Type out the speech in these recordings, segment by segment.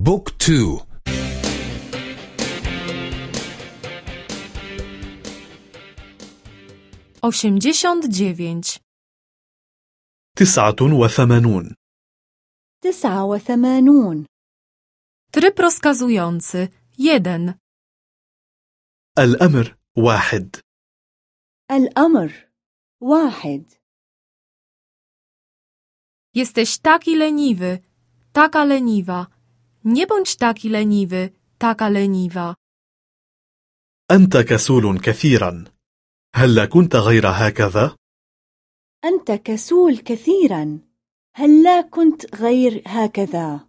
بوك تو osiemdziesiąt dziewięć, تسعة وثمانون تسعة وثمانون tryb rozkazujący jeden, الأمر واحد الأمر واحد jesteś taki leniwy, taka leniwa, Nie bądź taki leniwy, taka leniwa. أنت كسول كثيرا هل كنت غير هكذا؟ أنت كسول كثيرا هل لا كنت غير هكذا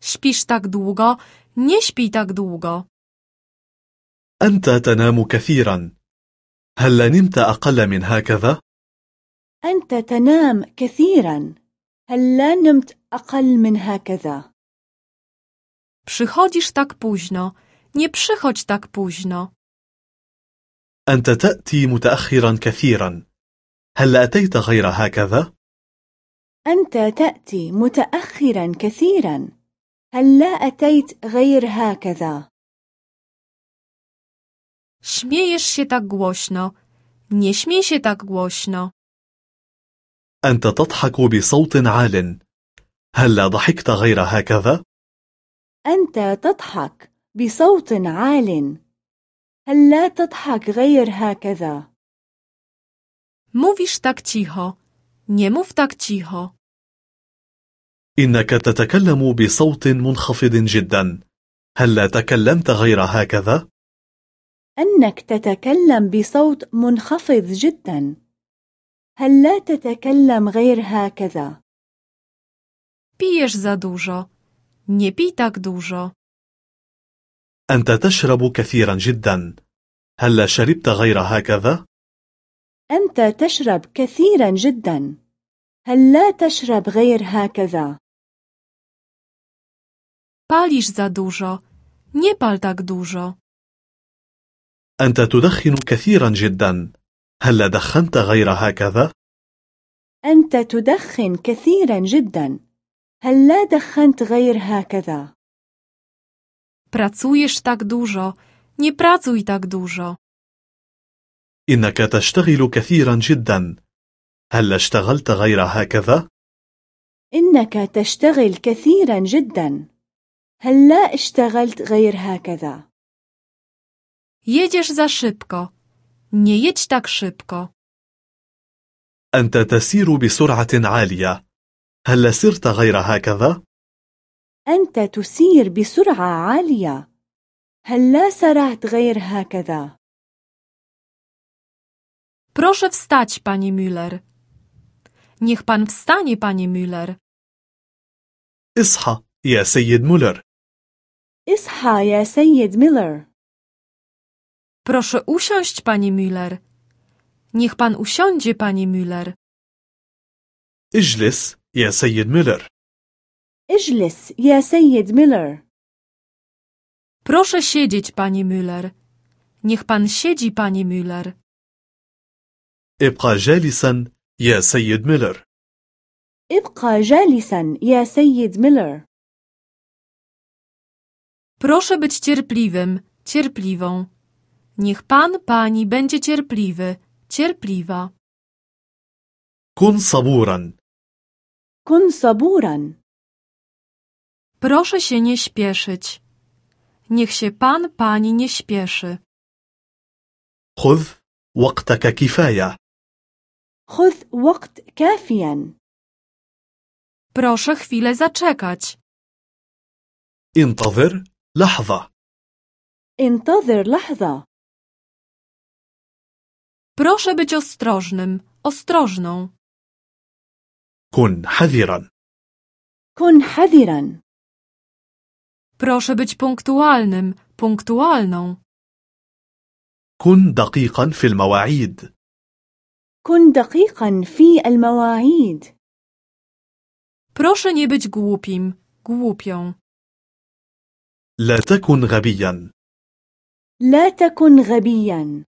Śpisz tak długo, nie śpij tak długo. أنت تنام كثيرا هل نمت أقل من هكذا؟ أنت تنام كثيرا هل لا نمت أقل من هكذا Przychodzisz tak późno, nie przychodź tak późno. أنت تأتي متأخرا كثيرا هل أتيت غير هكذا؟ أنت تأتي متأخرا كثيرا هل لا أتيت غير هكذا Śmiejesz się tak głośno, nie śmiej się tak głośno. أنت تضحك بصوت عال هل ضحكت غير هكذا؟ أنت تضحك بصوت عال. هل لا تضحك غير هكذا؟ Mówisz tak cicho, nie mów tak cicho. إنك تتكلم بصوت منخفض جدا. هل لا تكلمت غير هكذا؟ أنك تتكلم بصوت منخفض جدا. هل لا تتكلم غير هكذا؟ Pijesz za dużo, nie pij tak dużo. أنت تشرب كثيرا جدا هل لا شربت غير هكذا؟ أنت تشرب كثيرا جدا هل لا تشرب غير هكذا Palisz za dużo, nie pal tak dużo. أنت تدخن كثيرا جدا هل لا دخنت غير هكذا؟ أنت تدخن كثيرا جدا هل لا دخنت غير هكذا؟ Pracujesz tak dużo, nie pracuj tak dużo. إنك تشتغل كثيرا جدا. هل لا اشتغلت غير هكذا؟ إنك تشتغل كثيرا جدا. هل لا اشتغلت غير هكذا؟ Jedziesz za szybko, nie jedź tak szybko. أنت تسير بسرعة عالية. هل سرت غير هكذا؟ أنت تسير بسرعة عالية هل لا سرعت غير هكذا Proszę wstać, panie Müller. Niech pan wstanie, panie Müller. اصحى يا سيد مولر اصحى يا سيد ميلر Proszę usiąść, panie Müller. Niech pan usiądzie, panie Müller. اجلس يا سيد مولر اجلس يا سيد ميلر Proszę siedzieć, panie Müller. Niech pan siedzi, panie Müller. ابقى جالسا يا سيد ميلر ابقى جالسا يا سيد ميلر Proszę być cierpliwym, cierpliwą. Niech pan, pani będzie cierpliwy, cierpliwa. كن صبورا كن صبورا Proszę się nie śpieszyć. Niech się pan, pani nie śpieszy. خذ وقتك كفاية خذ وقت كافيا Proszę chwilę zaczekać. انتظر لحظة انتظر لحظة Proszę być ostrożnym, ostrożną. كن حذرا. كن حذرا. Proszę być punktualnym, punktualną. كن دقيقا في المواعيد. كن دقيقا في المواعيد. Proszę nie być głupim, głupią. لا تكن غبيا. لا تكن غبيا.